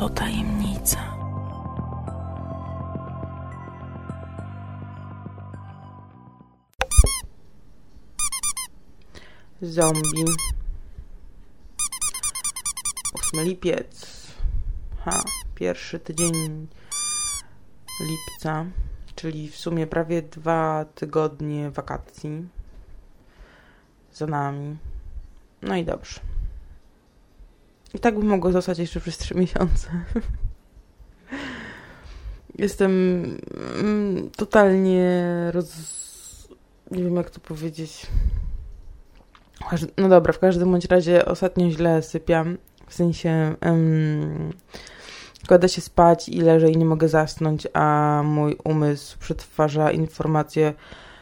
To tajemnica. Zombie. 8 lipiec. Ha, pierwszy tydzień lipca, czyli w sumie prawie dwa tygodnie wakacji za nami. No i dobrze. I tak by mogło zostać jeszcze przez trzy miesiące. Jestem mm, totalnie roz... Nie wiem, jak to powiedzieć. No dobra, w każdym bądź razie ostatnio źle sypiam. W sensie um, kładę się spać i leżę i nie mogę zasnąć, a mój umysł przetwarza informacje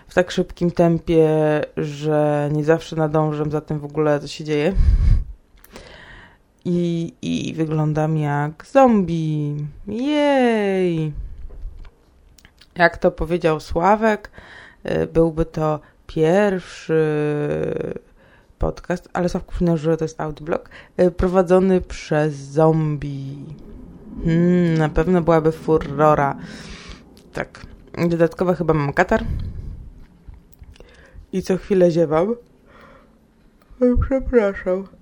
w tak szybkim tempie, że nie zawsze nadążam za tym w ogóle, co się dzieje. I, i wyglądam jak zombie. Jej! Jak to powiedział Sławek, y, byłby to pierwszy podcast, ale Sławku przyznał, że to jest audioblog, y, prowadzony przez zombie. Hmm, na pewno byłaby furora. Tak. Dodatkowo chyba mam katar. I co chwilę ziewam. Przepraszam.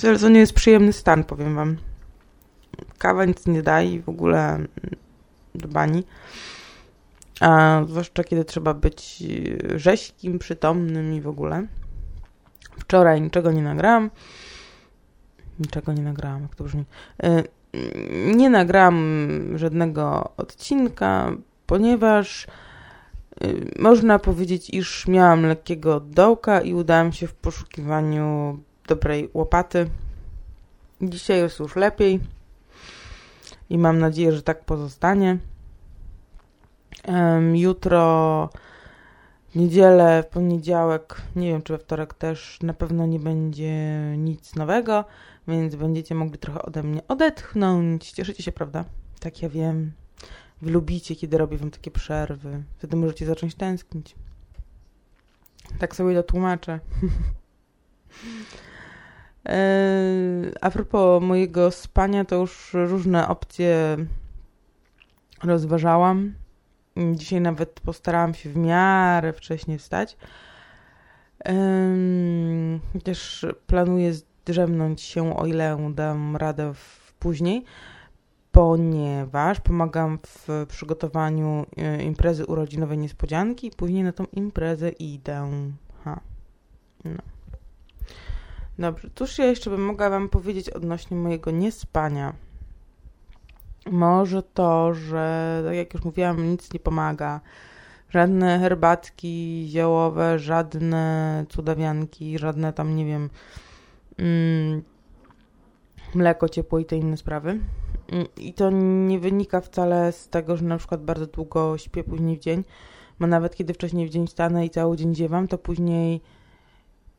To nie jest przyjemny stan, powiem wam. Kawa nic nie daje i w ogóle do bani. A zwłaszcza kiedy trzeba być rześkim, przytomnym i w ogóle. Wczoraj niczego nie nagrałam. Niczego nie nagrałam, jak to brzmi. E, nie nagrałam żadnego odcinka, ponieważ y, można powiedzieć, iż miałam lekkiego dołka i udałam się w poszukiwaniu dobrej łopaty. Dzisiaj jest już lepiej i mam nadzieję, że tak pozostanie. Jutro, niedzielę, w poniedziałek, nie wiem czy we wtorek też, na pewno nie będzie nic nowego, więc będziecie mogli trochę ode mnie odetchnąć. Cieszycie się, prawda? Tak, ja wiem. Wy lubicie, kiedy robię wam takie przerwy. Wtedy możecie zacząć tęsknić. Tak sobie to tłumaczę. Eee, a propos mojego spania, to już różne opcje rozważałam. Dzisiaj nawet postarałam się w miarę wcześnie wstać. Też planuję zdrzemnąć się, o ile dam radę w później, ponieważ pomagam w przygotowaniu e, imprezy urodzinowej niespodzianki i później na tą imprezę idę. Ha. No. Dobrze, cóż ja jeszcze bym mogła Wam powiedzieć odnośnie mojego niespania. Może to, że tak jak już mówiłam, nic nie pomaga. Żadne herbatki ziołowe, żadne cudawianki, żadne tam, nie wiem, mm, mleko ciepłe i te inne sprawy. Mm, I to nie wynika wcale z tego, że na przykład bardzo długo śpię później w dzień, bo nawet kiedy wcześniej w dzień stanę i cały dzień ziewam, to później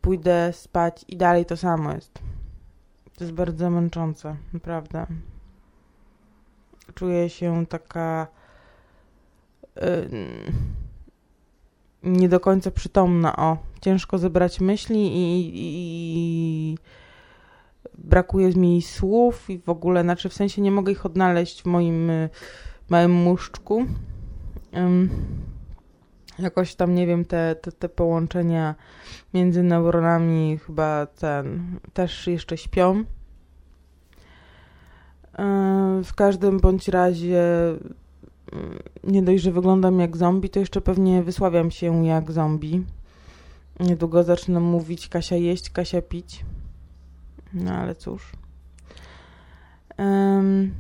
pójdę spać i dalej to samo jest. To jest bardzo męczące, naprawdę. Czuję się taka yy, nie do końca przytomna. O, ciężko zebrać myśli i, i, i brakuje mi słów i w ogóle, znaczy w sensie nie mogę ich odnaleźć w moim małym muszczku. Jakoś tam, nie wiem, te, te, te połączenia między neuronami chyba ten też jeszcze śpią. W każdym bądź razie nie dość, że wyglądam jak zombie, to jeszcze pewnie wysławiam się jak zombie. Niedługo zacznę mówić Kasia jeść, Kasia pić. No ale cóż. Um,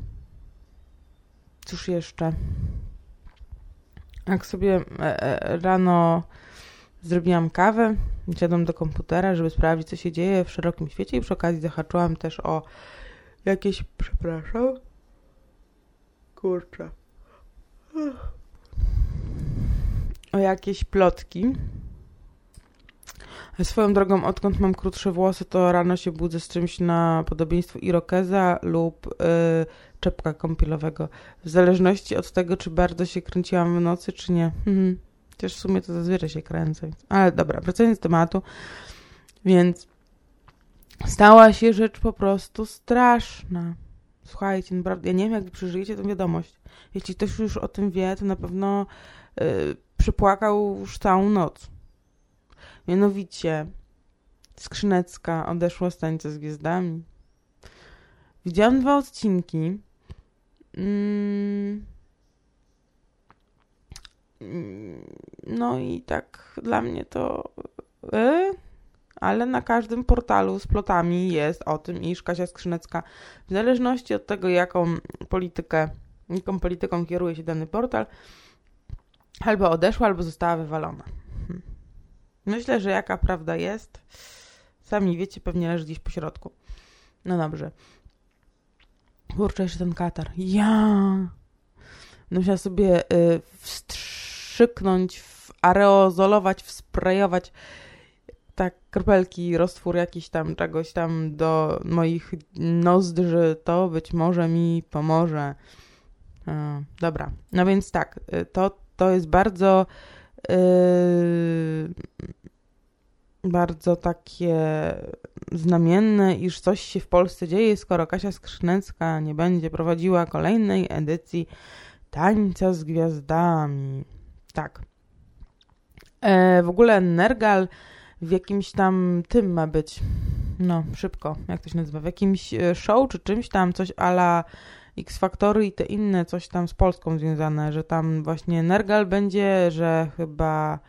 cóż jeszcze? Jak sobie e, e, rano zrobiłam kawę, siadłam do komputera, żeby sprawdzić, co się dzieje w szerokim świecie i przy okazji zahaczyłam też o jakieś, przepraszam, kurczę, o jakieś plotki. Swoją drogą, odkąd mam krótsze włosy, to rano się budzę z czymś na podobieństwo irokeza lub yy, czepka kąpielowego. W zależności od tego, czy bardzo się kręciłam w nocy, czy nie. Mhm. Chociaż w sumie to zazwyczaj się kręcę. Ale dobra, wracając do tematu. Więc stała się rzecz po prostu straszna. Słuchajcie, naprawdę, ja nie wiem, jak przeżyjecie tę wiadomość. Jeśli ktoś już o tym wie, to na pewno yy, przypłakał już całą noc. Mianowicie, Skrzynecka odeszła z tańca z gwiazdami. Widziałam dwa odcinki. Mm. No i tak dla mnie to. Yy? ale na każdym portalu z plotami jest o tym, iż Kasia Skrzynecka, w zależności od tego, jaką politykę, jaką polityką kieruje się dany portal, albo odeszła, albo została wywalona. Hmm. Myślę, że jaka prawda jest, sami wiecie, pewnie leży gdzieś po środku. No dobrze. Kurczę, jeszcze ten katar. Ja! No musiała sobie y, wstrzyknąć, aerozolować, wsprejować tak kropelki, roztwór jakiś tam czegoś tam do moich nozdrzy, to być może mi pomoże. E, dobra, no więc tak, y, to, to jest bardzo yy, bardzo takie znamienne, iż coś się w Polsce dzieje, skoro Kasia Skrzynecka nie będzie prowadziła kolejnej edycji Tańca z Gwiazdami. Tak. E, w ogóle Nergal w jakimś tam tym ma być, no szybko, jak to się nazywa, w jakimś e, show czy czymś tam, coś ala X Factory i te inne, coś tam z Polską związane, że tam właśnie Nergal będzie, że chyba,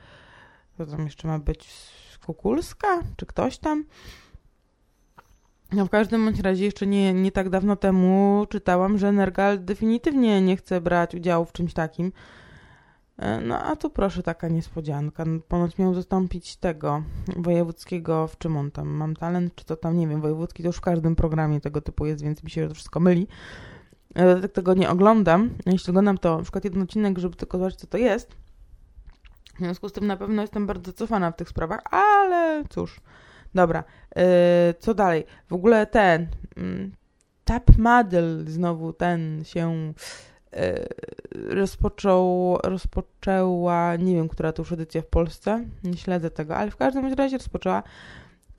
co tam jeszcze ma być, Kukulska, czy ktoś tam. No w każdym bądź razie jeszcze nie, nie tak dawno temu czytałam, że Nergal definitywnie nie chce brać udziału w czymś takim. E, no a tu proszę taka niespodzianka. No, ponoć miał zastąpić tego wojewódzkiego, w czym on tam, mam talent, czy to tam, nie wiem, wojewódzki to już w każdym programie tego typu jest, więc mi się to wszystko myli. Ja tak tego nie oglądam. Jeśli oglądam to na przykład jeden odcinek, żeby tylko zobaczyć, co to jest. W związku z tym na pewno jestem bardzo cofana w tych sprawach, ale cóż. Dobra, yy, co dalej? W ogóle ten yy, Tap Madel znowu ten się E, rozpoczął, rozpoczęła, nie wiem, która to już edycja w Polsce, nie śledzę tego, ale w każdym razie rozpoczęła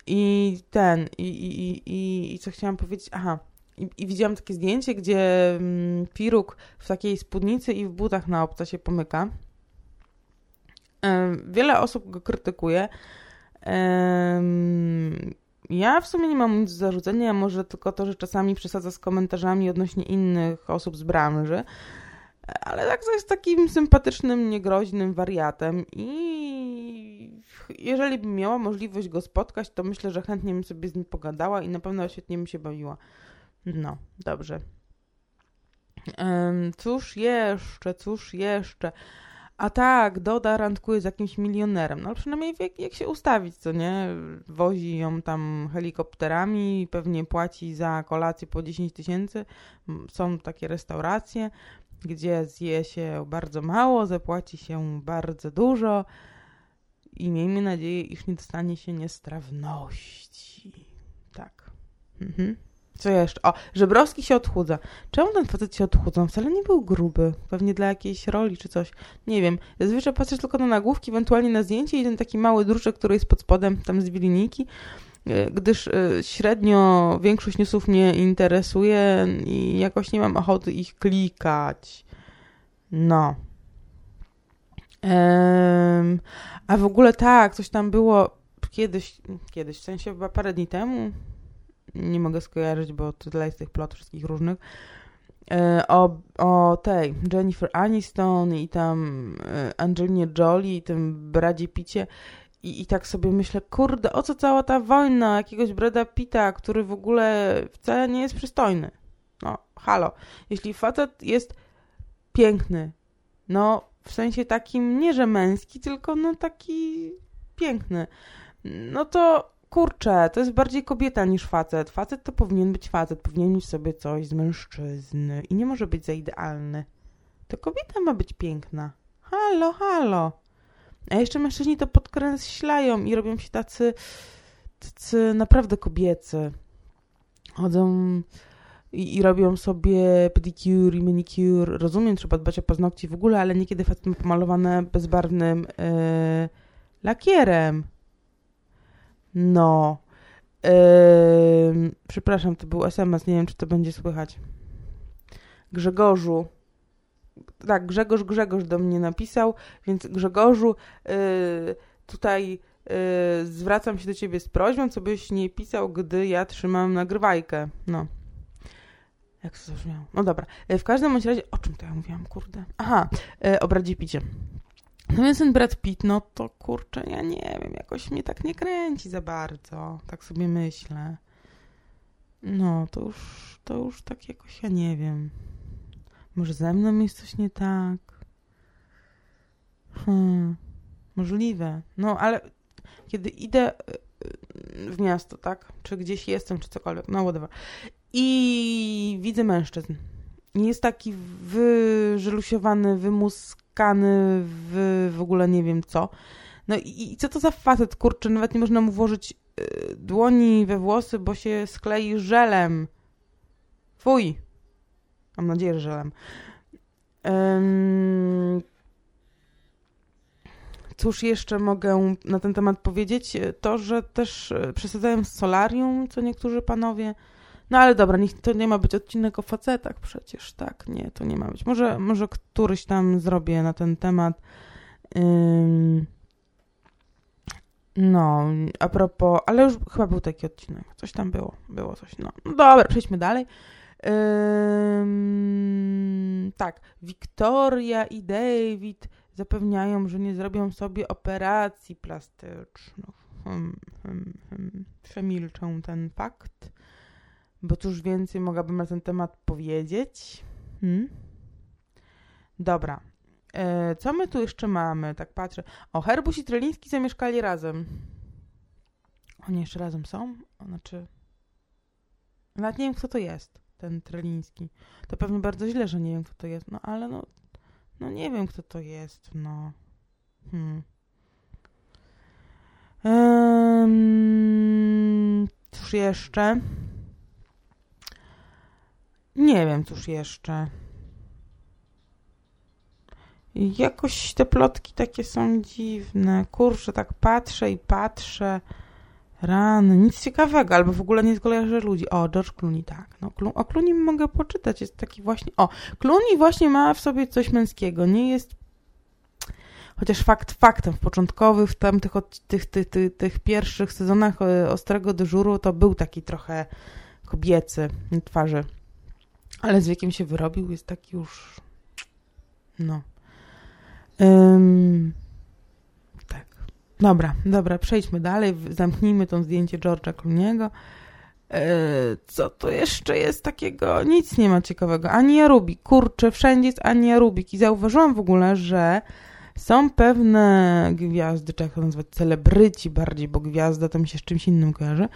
i ten, i, i, i, i co chciałam powiedzieć, aha, i, i widziałam takie zdjęcie, gdzie mm, Piruk w takiej spódnicy i w butach na obca się pomyka. Wiele osób go krytykuje. Ja w sumie nie mam nic do zarzucenia, może tylko to, że czasami przesadza z komentarzami odnośnie innych osób z branży, ale tak jest takim sympatycznym, niegroźnym wariatem i jeżeli bym miała możliwość go spotkać, to myślę, że chętnie bym sobie z nim pogadała i na pewno świetnie mi się bawiła. No, dobrze. Cóż jeszcze, cóż jeszcze? A tak, Doda randkuje z jakimś milionerem. No przynajmniej wie, jak się ustawić, co nie? Wozi ją tam helikopterami, pewnie płaci za kolację po 10 tysięcy. Są takie restauracje, gdzie zje się bardzo mało, zapłaci się bardzo dużo i miejmy nadzieję, iż nie dostanie się niestrawności. Tak. Mhm. Co jeszcze? O, Żebrowski się odchudza. Czemu ten facet się odchudza? Wcale nie był gruby. Pewnie dla jakiejś roli czy coś. Nie wiem. Zazwyczaj patrzysz tylko na nagłówki, ewentualnie na zdjęcie i ten taki mały druczek, który jest pod spodem, tam z wiliniki e, gdyż e, średnio większość newsów mnie interesuje i jakoś nie mam ochoty ich klikać. No. Ehm, a w ogóle tak, coś tam było kiedyś, kiedyś, w sensie chyba parę dni temu, nie mogę skojarzyć, bo tyle jest tych plot wszystkich różnych, e, o, o tej Jennifer Aniston i tam e, Angelinie Jolie i tym Bradzie Picie i, i tak sobie myślę, kurde, o co cała ta wojna jakiegoś Brada Pita, który w ogóle wcale nie jest przystojny. No, halo. Jeśli facet jest piękny, no w sensie takim nie, że męski, tylko no taki piękny, no to kurczę, to jest bardziej kobieta niż facet. Facet to powinien być facet, powinien mieć sobie coś z mężczyzny i nie może być za idealny. To kobieta ma być piękna. Halo, halo. A jeszcze mężczyźni to podkreślają i robią się tacy, tacy naprawdę kobiecy. Chodzą i, i, robią sobie pedicure i manicure. Rozumiem, trzeba dbać o paznokci w ogóle, ale niekiedy facet ma pomalowane bezbarwnym yy, lakierem. No. Yy, przepraszam, to był SMS, nie wiem, czy to będzie słychać. Grzegorzu. Tak, Grzegorz Grzegorz do mnie napisał, więc Grzegorzu, yy, tutaj yy, zwracam się do ciebie z prośbą, co byś nie pisał, gdy ja trzymam nagrywajkę. No. Jak to zabrzmiało? No dobra. Yy, w każdym razie, o czym to ja mówiłam, kurde? Aha, yy, o Bradzie Picie. Więc ten Brad Pitt, no to kurczę, ja nie wiem, jakoś mnie tak nie kręci za bardzo. Tak sobie myślę. No, to już, to już tak jakoś, ja nie wiem. Może ze mną jest coś nie tak? Hmm, możliwe. No, ale kiedy idę y, w miasto, tak? Czy gdzieś jestem, czy cokolwiek, no whatever. I widzę mężczyzn. Jest taki wyżelusiowany, wymuskany, w, w ogóle nie wiem co. No i, i co to za facet, kurczę, nawet nie można mu włożyć y, dłoni we włosy, bo się sklei żelem. Fuj. Mam nadzieję, że żelem. Um, cóż jeszcze mogę na ten temat powiedzieć? To, że też e, przesadzają z solarium, co niektórzy panowie. No ale dobra, niech to nie ma być odcinek o facetach przecież, tak? Nie, to nie ma być. Może, może któryś tam zrobię na ten temat. Um, no, a propos, ale już chyba był taki odcinek. Coś tam było, było coś, no. no dobra, przejdźmy dalej. Ym, tak, Wiktoria i David zapewniają, że nie zrobią sobie operacji plastycznych. Hmm, hmm, hmm. Przemilczą ten fakt, bo cóż więcej mogłabym na ten temat powiedzieć. Hmm? Dobra. E, co my tu jeszcze mamy? Tak patrzę. O, Herbus i Treliński zamieszkali razem. Oni jeszcze razem są? Znaczy... Nawet nie wiem, kto to jest ten Treliński. To pewnie bardzo źle, że nie wiem, kto to jest, no ale no, no nie wiem, kto to jest, no. Hmm. Um, cóż jeszcze? Nie wiem, cóż jeszcze. Jakoś te plotki takie są dziwne. Kurczę, tak patrzę i patrzę. Rany, nic ciekawego, albo w ogóle nie skojarzę ludzi. O, George Clooney, tak. No, o Clooney mogę poczytać, jest taki właśnie... O, Clooney właśnie ma w sobie coś męskiego, nie jest... Chociaż fakt faktem, w początkowych, w tam tych, tych, tych, tych, pierwszych sezonach e, Ostrego Dyżuru to był taki trochę kobiecy twarzy. Ale z wiekiem się wyrobił, jest taki już... No. Um, Dobra, dobra, przejdźmy dalej, zamknijmy to zdjęcie George'a Clooney'ego. E, co tu jeszcze jest takiego? Nic nie ma ciekawego. Ania Rubik, kurczę, wszędzie jest Ania Rubik i zauważyłam w ogóle, że są pewne gwiazdy, czy jak to nazwać, celebryci bardziej, bo gwiazda to mi się z czymś innym kojarzy,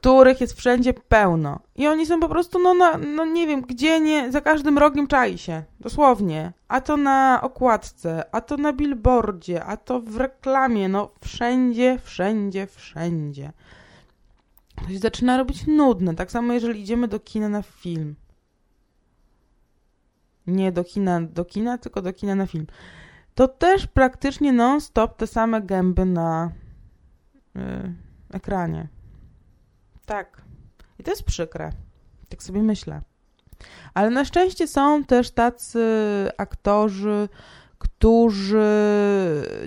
których jest wszędzie pełno. I oni są po prostu, no, na, no nie wiem, gdzie nie, za każdym rogiem czai się. Dosłownie. A to na okładce, a to na billboardzie, a to w reklamie, no wszędzie, wszędzie, wszędzie. To się zaczyna robić nudne. Tak samo, jeżeli idziemy do kina na film. Nie do kina, do kina, tylko do kina na film. To też praktycznie non-stop te same gęby na yy, ekranie. Tak. I to jest przykre. Tak sobie myślę. Ale na szczęście są też tacy aktorzy, którzy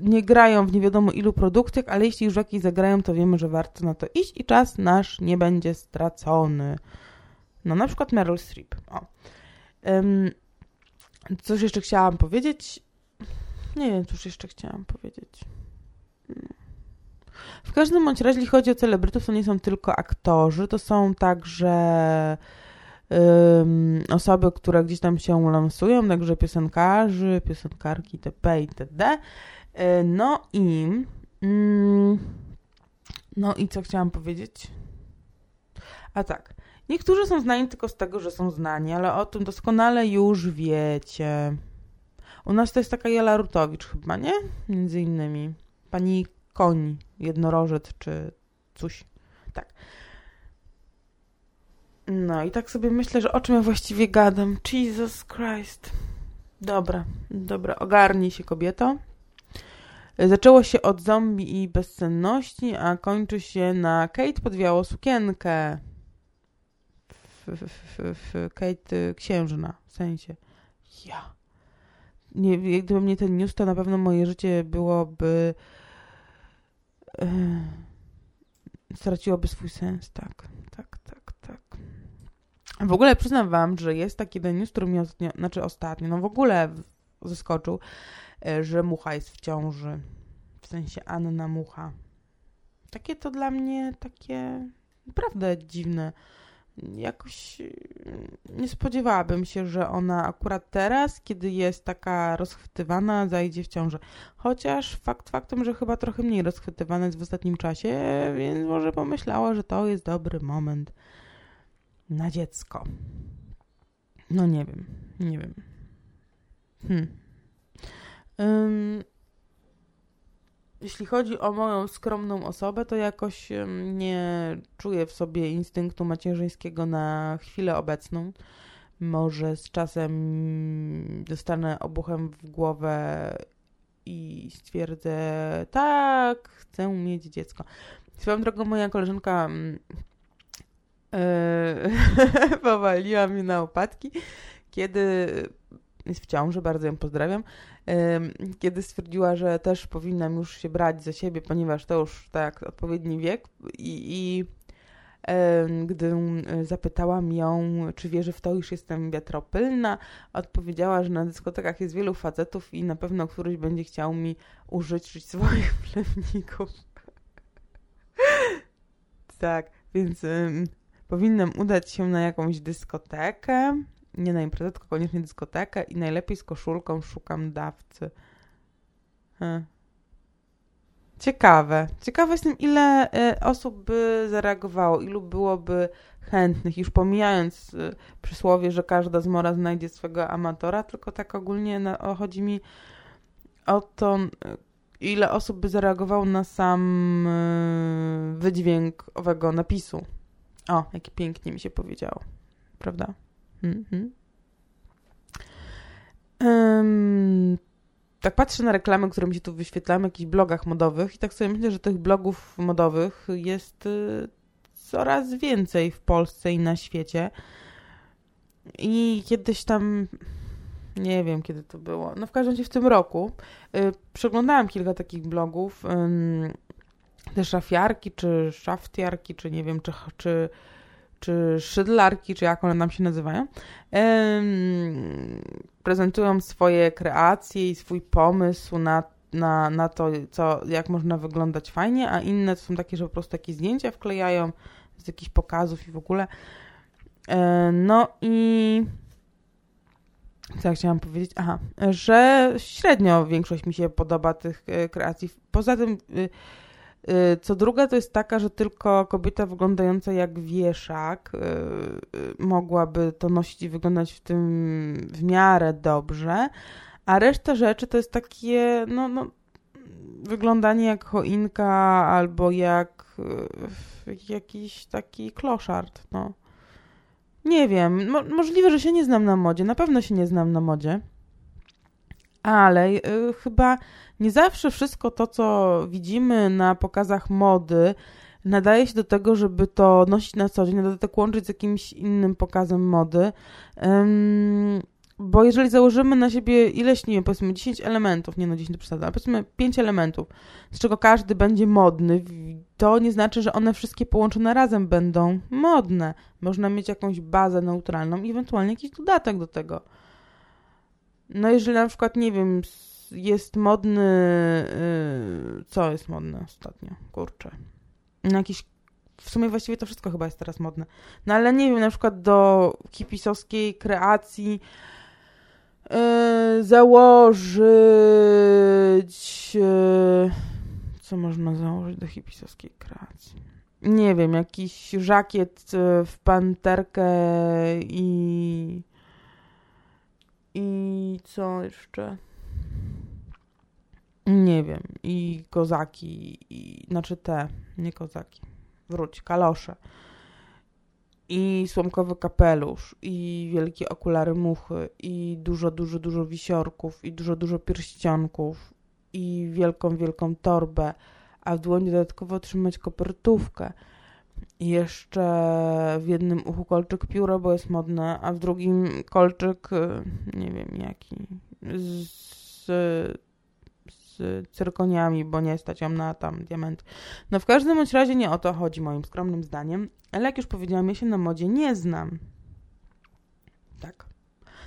nie grają w nie wiadomo ilu produkcjach, ale jeśli już jakieś zagrają, to wiemy, że warto na to iść i czas nasz nie będzie stracony. No na przykład Meryl Streep. O. Um, coś jeszcze chciałam powiedzieć? Nie wiem, cóż jeszcze chciałam powiedzieć. W każdym bądź razie, jeśli chodzi o celebrytów, to nie są tylko aktorzy, to są także osoby, które gdzieś tam się lansują, także piosenkarzy, piosenkarki itp. itd. E, no i mm, no i co chciałam powiedzieć? A tak, niektórzy są znani tylko z tego, że są znani, ale o tym doskonale już wiecie. U nas to jest taka Jela Rutowicz chyba, nie? Między innymi. Pani koń, jednorożec czy coś. Tak. No i tak sobie myślę, że o czym ja właściwie gadam. Jesus Christ. Dobra, dobra, ogarnij się kobieto. Zaczęło się od zombie i bezsenności, a kończy się na Kate podwiało sukienkę. F, f, f, Kate księżna, w sensie. Ja. Nie, gdyby mnie ten news, to na pewno moje życie byłoby. Straciłoby swój sens, tak, tak, tak, tak. W ogóle przyznam wam, że jest taki jeden news, który mnie ostatnio, znaczy ostatnio, no w ogóle zaskoczył, e, że Mucha jest w ciąży. W sensie Anna Mucha. Takie to dla mnie takie naprawdę dziwne. Jakoś e, nie spodziewałabym się, że ona akurat teraz, kiedy jest taka rozchwytywana, zajdzie w ciążę. Chociaż fakt faktem, że chyba trochę mniej rozchwytywana jest w ostatnim czasie, więc może pomyślała, że to jest dobry moment na dziecko. No nie wiem, nie wiem. Hmm. Um, jeśli chodzi o moją skromną osobę, to jakoś nie czuję w sobie instynktu macierzyńskiego na chwilę obecną. Może z czasem dostanę obuchem w głowę i stwierdzę, tak, chcę mieć dziecko. Swoją drogą moja koleżanka yy, powaliła mnie na opadki, kiedy jest w ciąży, bardzo ją pozdrawiam, kiedy stwierdziła, że też powinnam już się brać za siebie, ponieważ to już tak odpowiedni wiek i, i gdy zapytałam ją, czy wierzy w to, iż jestem wiatropylna, odpowiedziała, że na dyskotekach jest wielu facetów i na pewno któryś będzie chciał mi użyczyć swoich plewników. tak, więc um, powinnam udać się na jakąś dyskotekę nie na imprezę, tylko koniecznie dyskotekę i najlepiej z koszulką szukam dawcy. Hmm. Ciekawe. Ciekawe jestem, ile y, osób by zareagowało, ilu byłoby chętnych, już pomijając y, przysłowie, że każda zmora znajdzie swego amatora, tylko tak ogólnie na, o, chodzi mi o to, y, ile osób by zareagowało na sam wydźwięk owego napisu. O, jaki pięknie mi się powiedziało. Prawda? Mhm. Um, tak patrzę na reklamy, które mi się tu wyświetlają jakichś blogach modowych i tak sobie myślę, że tych blogów modowych jest y, coraz więcej w Polsce i na świecie. I kiedyś tam, nie wiem kiedy to było, no w każdym razie w tym roku y, przeglądałam kilka takich blogów, y, te szafiarki, czy szaftiarki, czy nie wiem, czy, czy czy szydlarki, czy jak one nam się nazywają, prezentują swoje kreacje i swój pomysł na, na, na to, co, jak można wyglądać fajnie, a inne to są takie, że po prostu takie zdjęcia wklejają z jakichś pokazów i w ogóle. No i co ja chciałam powiedzieć? Aha, że średnio większość mi się podoba tych e, kreacji. Poza tym Y, co druga to jest taka, że tylko kobieta wyglądająca jak wieszak y, y, mogłaby to nosić i wyglądać w tym w miarę dobrze, a reszta rzeczy to jest takie, no, no wyglądanie jak choinka albo jak jakiś taki kloszard, no. Nie wiem, mo możliwe, że się nie znam na modzie, na pewno się nie znam na modzie, ale y, chyba nie zawsze wszystko to, co widzimy na pokazach mody, nadaje się do tego, żeby to nosić na co dzień, na dodatek łączyć z jakimś innym pokazem mody. Bo jeżeli założymy na siebie ileś, nie wiem, powiedzmy 10 elementów, nie no 10 przesada, ale powiedzmy 5 elementów, z czego każdy będzie modny, to nie znaczy, że one wszystkie połączone razem będą modne. Można mieć jakąś bazę neutralną i ewentualnie jakiś dodatek do tego. No jeżeli na przykład, nie wiem, jest modny... Yy, co jest modne ostatnio? Kurczę. No jakiś... W sumie właściwie to wszystko chyba jest teraz modne. No ale nie wiem, na przykład do hipisowskiej kreacji yy, założyć... Yy, co można założyć do hipisowskiej kreacji? Nie wiem, jakiś żakiet w panterkę i i co jeszcze? Nie wiem. I kozaki, i, znaczy te, nie kozaki. Wróć, kalosze. I słomkowy kapelusz, i wielkie okulary muchy, i dużo, dużo, dużo wisiorków, i dużo, dużo pierścionków. i wielką, wielką torbę, a w dłoni dodatkowo trzymać kopertówkę. Jeszcze w jednym uchu kolczyk pióro, bo jest modne, a w drugim kolczyk, y, nie wiem jaki, z, z cyrkoniami, bo nie stać ją na tam diament. No w każdym bądź razie nie o to chodzi moim skromnym zdaniem, ale jak już powiedziałam, ja się na modzie nie znam. Tak.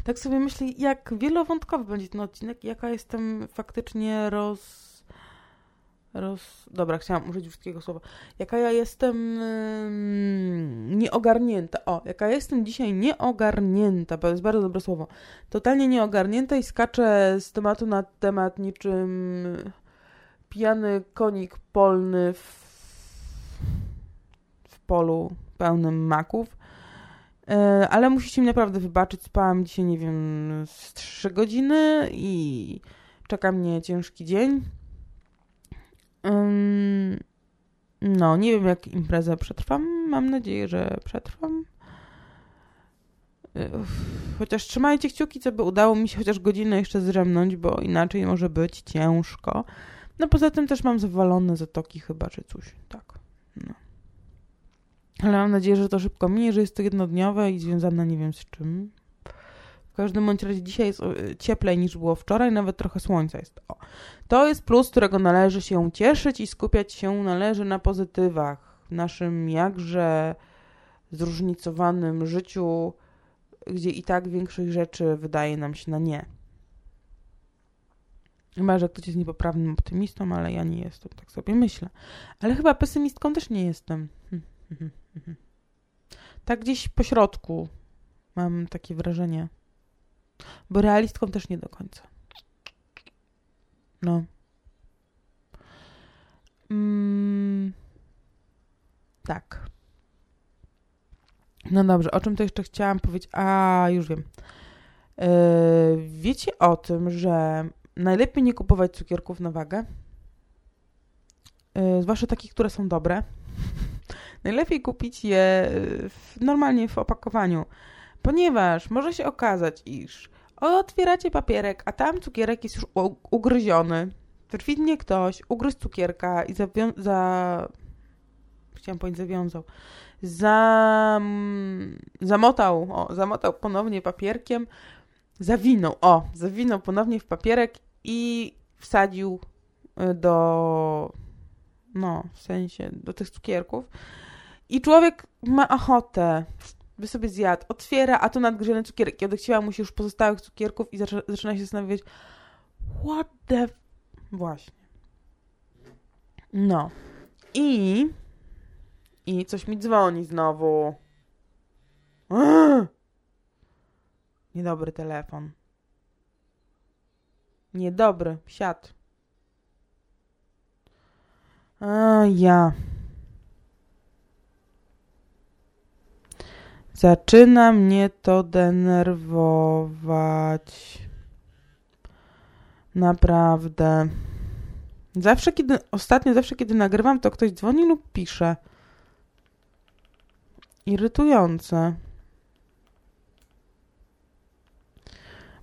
Tak sobie myślę, jak wielowątkowy będzie ten odcinek, jaka jestem faktycznie roz roz... Dobra, chciałam użyć wszystkiego słowa. Jaka ja jestem yy, nieogarnięta. O, jaka ja jestem dzisiaj nieogarnięta, bo jest bardzo dobre słowo. Totalnie nieogarnięta i skaczę z tematu na temat niczym pijany konik polny w, w polu pełnym maków. Yy, ale musicie mi naprawdę wybaczyć, spałam dzisiaj, nie wiem, z 3 godziny i czeka mnie ciężki dzień. No, nie wiem jak imprezę przetrwam. Mam nadzieję, że przetrwam. Chociaż trzymajcie kciuki, co by udało mi się chociaż godzinę jeszcze zremnąć, bo inaczej może być ciężko. No poza tym też mam zawalone zatoki chyba, czy coś. Tak. No. Ale mam nadzieję, że to szybko minie, że jest to jednodniowe i związane nie wiem z czym. W każdym bądź razie dzisiaj jest e, cieplej niż było wczoraj, nawet trochę słońca jest. O. To jest plus, którego należy się cieszyć i skupiać się należy na pozytywach w naszym jakże zróżnicowanym życiu, gdzie i tak większość rzeczy wydaje nam się na nie. Chyba, że ktoś jest niepoprawnym optymistą, ale ja nie jestem, tak sobie myślę. Ale chyba pesymistką też nie jestem. Tak gdzieś po środku mam takie wrażenie. Bo realistką też nie do końca. No. Mm, tak. No dobrze, o czym to jeszcze chciałam powiedzieć? A, już wiem. Yy, wiecie o tym, że najlepiej nie kupować cukierków na wagę? Yy, zwłaszcza takich, które są dobre. najlepiej kupić je w, normalnie w opakowaniu ponieważ może się okazać, iż otwieracie papierek, a tam cukierek jest już ugryziony. Perfidnie ktoś ugryzł cukierka i zawią- za... Chciałam powiedzieć zawiązał. Za... Zamotał, o, zamotał ponownie papierkiem, zawinął, o, zawinął ponownie w papierek i wsadził y, do, no, w sensie, do tych cukierków. I człowiek ma ochotę by sobie zjadł, otwiera, a to nadgryzione cukierki. Odechciała mu się już pozostałych cukierków i zaczyna, zaczyna się zastanawiać, what the... Właśnie. No. I... I coś mi dzwoni znowu. Niedobry telefon. Niedobry. Siad. A ja. Zaczyna mnie to denerwować. Naprawdę. Zawsze kiedy, ostatnio zawsze kiedy nagrywam, to ktoś dzwoni lub pisze. Irytujące.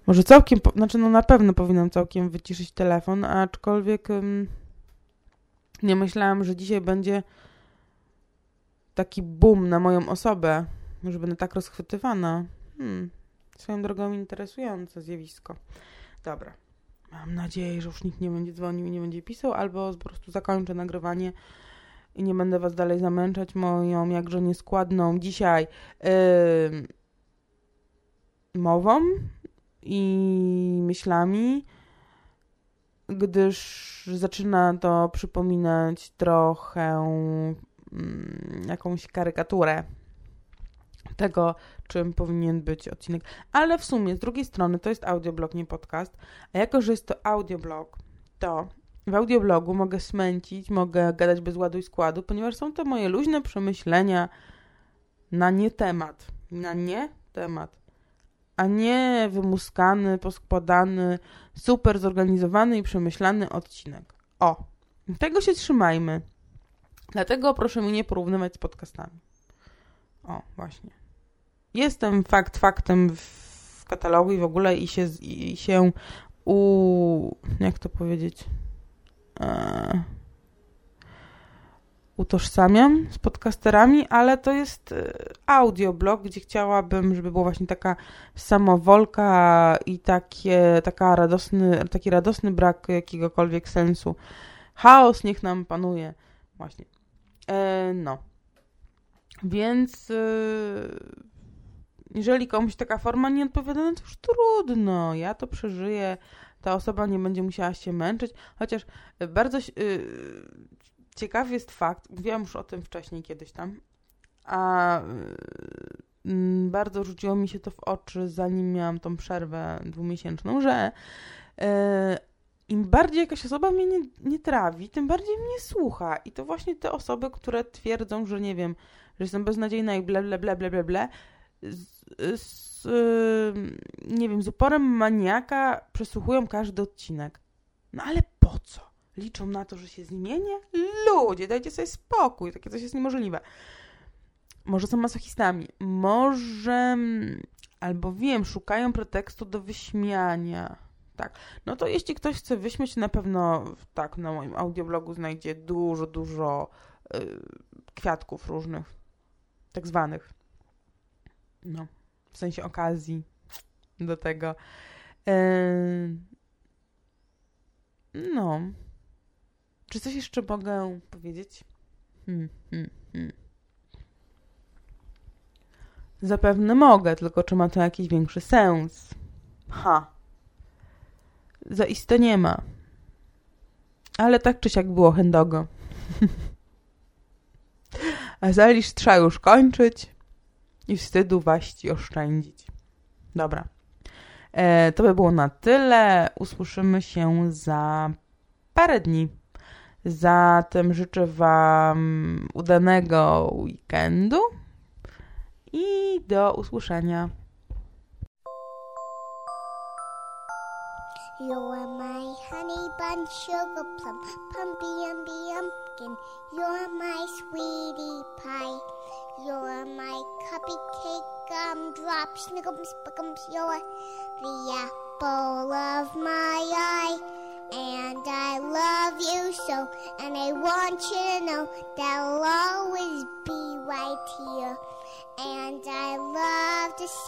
Może całkiem, znaczy no na pewno powinnam całkiem wyciszyć telefon, aczkolwiek um, nie myślałam, że dzisiaj będzie taki boom na moją osobę. Może będę tak rozchwytywana. Hmm. Swoją drogą interesujące zjawisko. Dobra. Mam nadzieję, że już nikt nie będzie dzwonił i nie będzie pisał, albo po prostu zakończę nagrywanie i nie będę was dalej zamęczać moją jakże nieskładną dzisiaj yy, mową i myślami, gdyż zaczyna to przypominać trochę yy, jakąś karykaturę tego, czym powinien być odcinek. Ale w sumie, z drugiej strony, to jest audioblog, nie podcast. A jako, że jest to audioblog, to w audioblogu mogę smęcić, mogę gadać bez ładu i składu, ponieważ są to moje luźne przemyślenia na nie temat. Na nie temat. A nie wymuskany, poskładany, super zorganizowany i przemyślany odcinek. O, tego się trzymajmy. Dlatego proszę mnie nie porównywać z podcastami. O, właśnie. Jestem fakt faktem w katalogu i w ogóle i się, i się u... jak to powiedzieć? e, utożsamiam z podcasterami, ale to jest e, audioblog, gdzie chciałabym, żeby była właśnie taka samowolka i takie, taka radosny, taki radosny brak jakiegokolwiek sensu. Chaos niech nam panuje. Właśnie. E, no. Więc e, jeżeli komuś taka forma nie odpowiada, no to już trudno. Ja to przeżyję. Ta osoba nie będzie musiała się męczyć. Chociaż bardzo yy, ciekawy jest fakt, mówiłam już o tym wcześniej kiedyś tam, a yy, bardzo rzuciło mi się to w oczy, zanim miałam tą przerwę dwumiesięczną, że yy, im bardziej jakaś osoba mnie nie, nie trawi, tym bardziej mnie słucha. I to właśnie te osoby, które twierdzą, że nie wiem, że jestem beznadziejna i ble, ble, ble, ble, ble, ble z, z, nie wiem, z uporem maniaka przesłuchują każdy odcinek. No ale po co? Liczą na to, że się zmienię? Ludzie, dajcie sobie spokój, takie coś jest niemożliwe. Może są masochistami, może, albo wiem, szukają pretekstu do wyśmiania. Tak, no to jeśli ktoś chce wyśmiać, na pewno tak, na moim audioblogu znajdzie dużo, dużo y, kwiatków różnych, tak zwanych. No, w sensie okazji do tego. No. Czy coś jeszcze mogę powiedzieć? Hmm, hmm, hmm. Zapewne mogę, tylko czy ma to jakiś większy sens? Ha. Zaiste nie ma. Ale tak czy siak było hendogo. A zalisz trzeba już kończyć i wstydu waści oszczędzić. Dobra. E, to by było na tyle. Usłyszymy się za parę dni. Zatem życzę Wam udanego weekendu i do usłyszenia. You're my honey bun, sugar plum, pumpy umby umpkin. You're my sweetie pie. You're my cupcake gumdrop, snickums, spickums. You're the apple of my eye. And I love you so, and I want you to know that I'll always be right here. And I love to see.